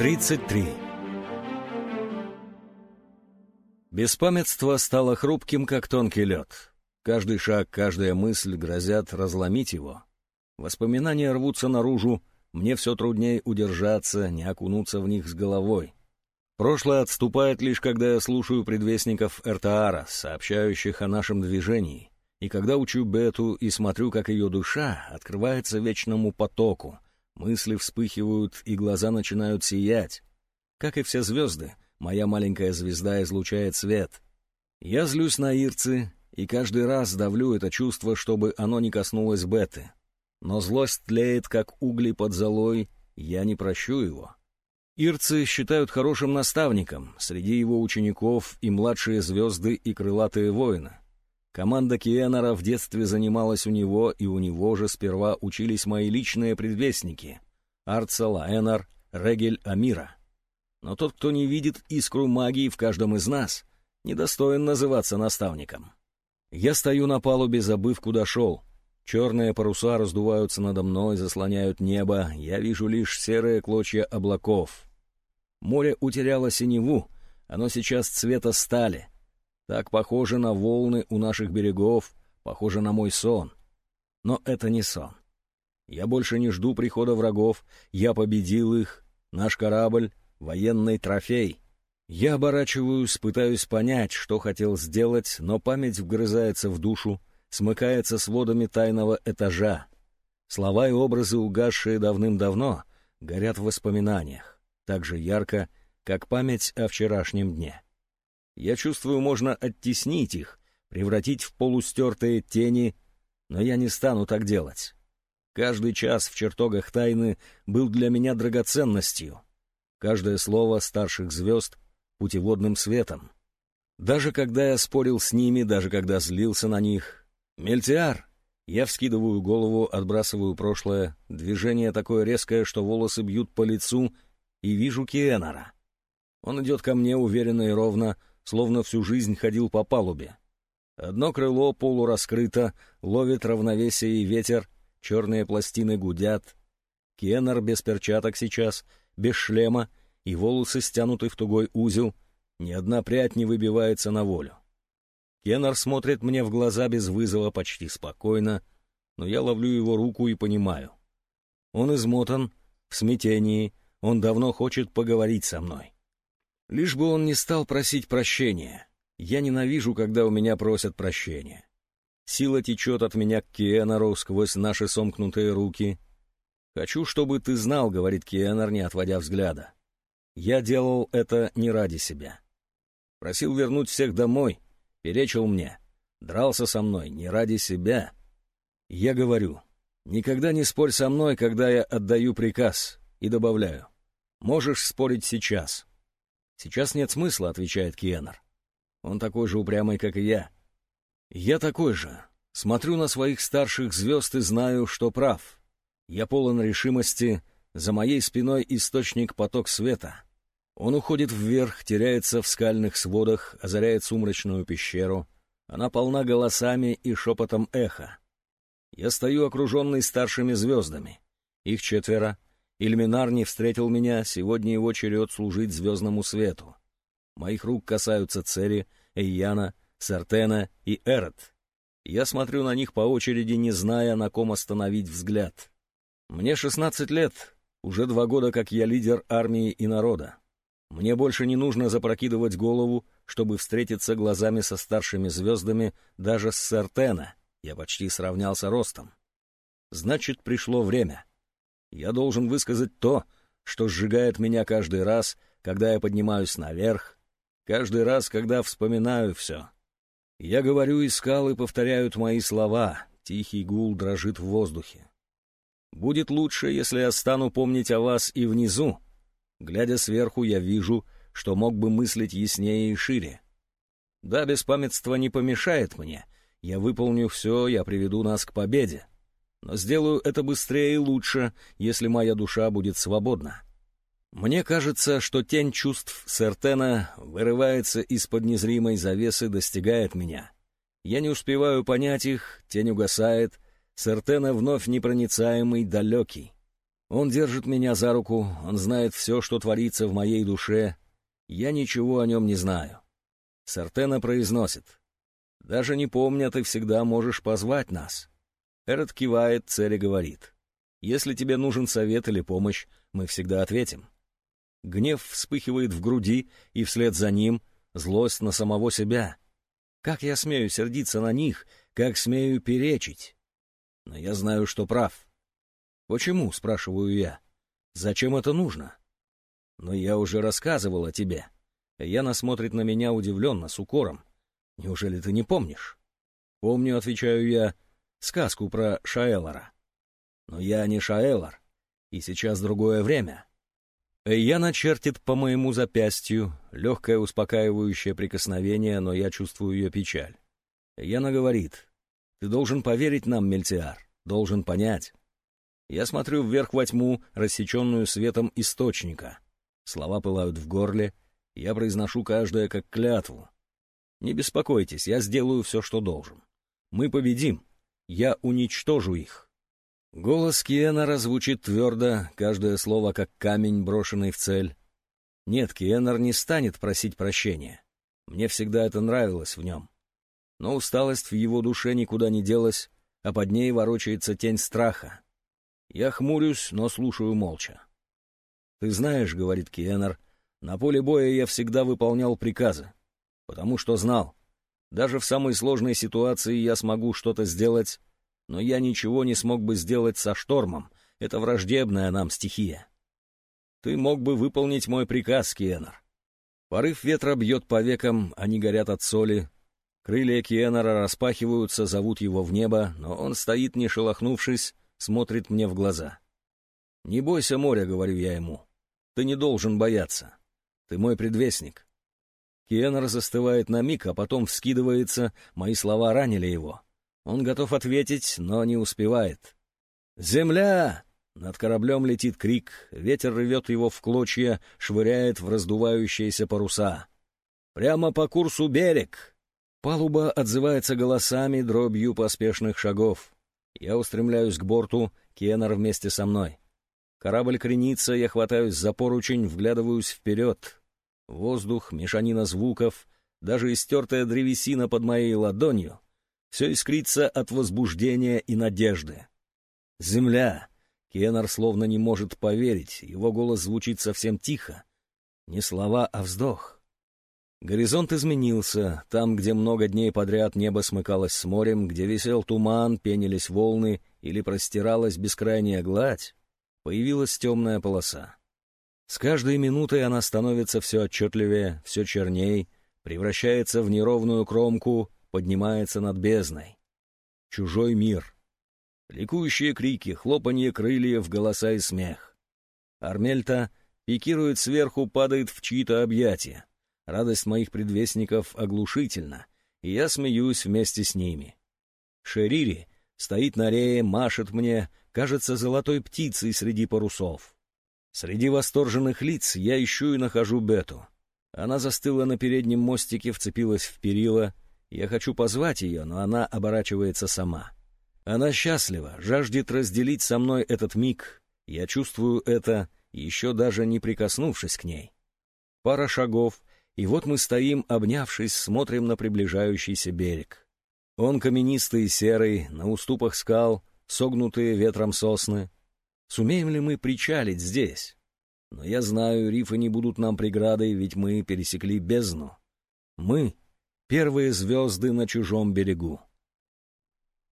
33. Беспамятство стало хрупким, как тонкий лед. Каждый шаг, каждая мысль грозят разломить его. Воспоминания рвутся наружу, мне все труднее удержаться, не окунуться в них с головой. Прошлое отступает лишь, когда я слушаю предвестников Эртаара, сообщающих о нашем движении, и когда учу Бету и смотрю, как ее душа открывается вечному потоку — Мысли вспыхивают, и глаза начинают сиять. Как и все звезды, моя маленькая звезда излучает свет. Я злюсь на Ирцы, и каждый раз давлю это чувство, чтобы оно не коснулось Беты. Но злость тлеет, как угли под золой, я не прощу его. Ирцы считают хорошим наставником, среди его учеников и младшие звезды, и крылатые воины. Команда Киэнора в детстве занималась у него, и у него же сперва учились мои личные предвестники — Арцел, Энар, Регель, Амира. Но тот, кто не видит искру магии в каждом из нас, недостоин называться наставником. Я стою на палубе, забыв, куда шел. Черные паруса раздуваются надо мной, заслоняют небо, я вижу лишь серые клочья облаков. Море утеряло синеву, оно сейчас цвета стали — так похоже на волны у наших берегов, похоже на мой сон. Но это не сон. Я больше не жду прихода врагов, я победил их, наш корабль — военный трофей. Я оборачиваюсь, пытаюсь понять, что хотел сделать, но память вгрызается в душу, смыкается с водами тайного этажа. Слова и образы, угасшие давным-давно, горят в воспоминаниях, так же ярко, как память о вчерашнем дне. Я чувствую, можно оттеснить их, превратить в полустертые тени, но я не стану так делать. Каждый час в чертогах тайны был для меня драгоценностью. Каждое слово старших звезд — путеводным светом. Даже когда я спорил с ними, даже когда злился на них. «Мельтиар!» Я вскидываю голову, отбрасываю прошлое, движение такое резкое, что волосы бьют по лицу, и вижу Киэнора. Он идет ко мне уверенно и ровно, словно всю жизнь ходил по палубе. Одно крыло полураскрыто, ловит равновесие и ветер, черные пластины гудят. Кеннер без перчаток сейчас, без шлема, и волосы стянуты в тугой узел, ни одна прядь не выбивается на волю. Кеннер смотрит мне в глаза без вызова, почти спокойно, но я ловлю его руку и понимаю. Он измотан, в смятении, он давно хочет поговорить со мной. Лишь бы он не стал просить прощения. Я ненавижу, когда у меня просят прощения. Сила течет от меня к Киэнору сквозь наши сомкнутые руки. «Хочу, чтобы ты знал», — говорит Киэнор, не отводя взгляда. «Я делал это не ради себя. Просил вернуть всех домой, перечил мне, дрался со мной не ради себя. Я говорю, никогда не спорь со мной, когда я отдаю приказ, и добавляю, можешь спорить сейчас, «Сейчас нет смысла», — отвечает Киенар. «Он такой же упрямый, как и я». «Я такой же. Смотрю на своих старших звезд и знаю, что прав. Я полон решимости, за моей спиной источник поток света. Он уходит вверх, теряется в скальных сводах, озаряет сумрачную пещеру. Она полна голосами и шепотом эха. Я стою окруженный старшими звездами. Их четверо — Ильминар не встретил меня, сегодня его черед служить звездному свету. Моих рук касаются цели Эйяна, Сартена и Эрот. Я смотрю на них по очереди, не зная, на ком остановить взгляд. Мне 16 лет, уже два года, как я лидер армии и народа. Мне больше не нужно запрокидывать голову, чтобы встретиться глазами со старшими звездами, даже с Сартена. Я почти сравнялся ростом. Значит, пришло время. Я должен высказать то, что сжигает меня каждый раз, когда я поднимаюсь наверх, каждый раз, когда вспоминаю все. Я говорю, и скалы повторяют мои слова, тихий гул дрожит в воздухе. Будет лучше, если я стану помнить о вас и внизу. Глядя сверху, я вижу, что мог бы мыслить яснее и шире. Да, беспамятство не помешает мне. Я выполню все, я приведу нас к победе но сделаю это быстрее и лучше, если моя душа будет свободна. Мне кажется, что тень чувств Сертена вырывается из-под незримой завесы, достигает меня. Я не успеваю понять их, тень угасает, Сертена вновь непроницаемый, далекий. Он держит меня за руку, он знает все, что творится в моей душе. Я ничего о нем не знаю. Сартена произносит. «Даже не помня, ты всегда можешь позвать нас». Эрот кивает, цели говорит. «Если тебе нужен совет или помощь, мы всегда ответим». Гнев вспыхивает в груди, и вслед за ним злость на самого себя. Как я смею сердиться на них, как смею перечить? Но я знаю, что прав. «Почему?» — спрашиваю я. «Зачем это нужно?» «Но я уже рассказывал о тебе». Яна смотрит на меня удивленно, с укором. «Неужели ты не помнишь?» «Помню», — отвечаю я, — «сказку про Шаэлора». «Но я не Шаэлор, и сейчас другое время». Яна чертит по моему запястью, легкое успокаивающее прикосновение, но я чувствую ее печаль. Яна говорит, «Ты должен поверить нам, Мельтиар, должен понять. Я смотрю вверх во тьму, рассеченную светом источника. Слова пылают в горле, я произношу каждое как клятву. Не беспокойтесь, я сделаю все, что должен. Мы победим. Я уничтожу их. Голос Киэнора звучит твердо, каждое слово как камень, брошенный в цель. Нет, Киэнор не станет просить прощения. Мне всегда это нравилось в нем. Но усталость в его душе никуда не делась, а под ней ворочается тень страха. Я хмурюсь, но слушаю молча. «Ты знаешь, — говорит Киенер, — на поле боя я всегда выполнял приказы, потому что знал, даже в самой сложной ситуации я смогу что-то сделать, но я ничего не смог бы сделать со штормом, это враждебная нам стихия. Ты мог бы выполнить мой приказ, Киенер. Порыв ветра бьет по векам, они горят от соли. Крылья Киенера распахиваются, зовут его в небо, но он стоит, не шелохнувшись, смотрит мне в глаза. «Не бойся моря», — говорю я ему. «Ты не должен бояться. Ты мой предвестник». Кеннер застывает на миг, а потом вскидывается, мои слова ранили его. Он готов ответить, но не успевает. «Земля!» Над кораблем летит крик, ветер рвет его в клочья, швыряет в раздувающиеся паруса. «Прямо по курсу берег!» Палуба отзывается голосами, дробью поспешных шагов. Я устремляюсь к борту, Кеннер вместе со мной. Корабль кренится, я хватаюсь за поручень, вглядываюсь вперед. Воздух, мешанина звуков, даже истертая древесина под моей ладонью — все искрится от возбуждения и надежды. Земля! Кеннер словно не может поверить, его голос звучит совсем тихо. Не слова, а вздох. Горизонт изменился. Там, где много дней подряд небо смыкалось с морем, где висел туман, пенились волны или простиралась бескрайняя гладь, появилась темная полоса. С каждой минутой она становится все отчетливее, все черней, превращается в неровную кромку, поднимается над бездной. Чужой мир. Ликующие крики, хлопанье крыльев, голоса и смех. Армельта пикирует сверху, падает в чьи-то объятия. Радость моих предвестников оглушительна, и я смеюсь вместе с ними. Шерири стоит на рее, машет мне, кажется золотой птицей среди парусов. Среди восторженных лиц я ищу и нахожу Бету. Она застыла на переднем мостике, вцепилась в перила. Я хочу позвать ее, но она оборачивается сама. Она счастлива, жаждет разделить со мной этот миг. Я чувствую это, еще даже не прикоснувшись к ней. Пара шагов, и вот мы стоим, обнявшись, смотрим на приближающийся берег. Он каменистый и серый, на уступах скал, согнутые ветром сосны. Сумеем ли мы причалить здесь? Но я знаю, рифы не будут нам преградой, ведь мы пересекли бездну. Мы — первые звезды на чужом берегу.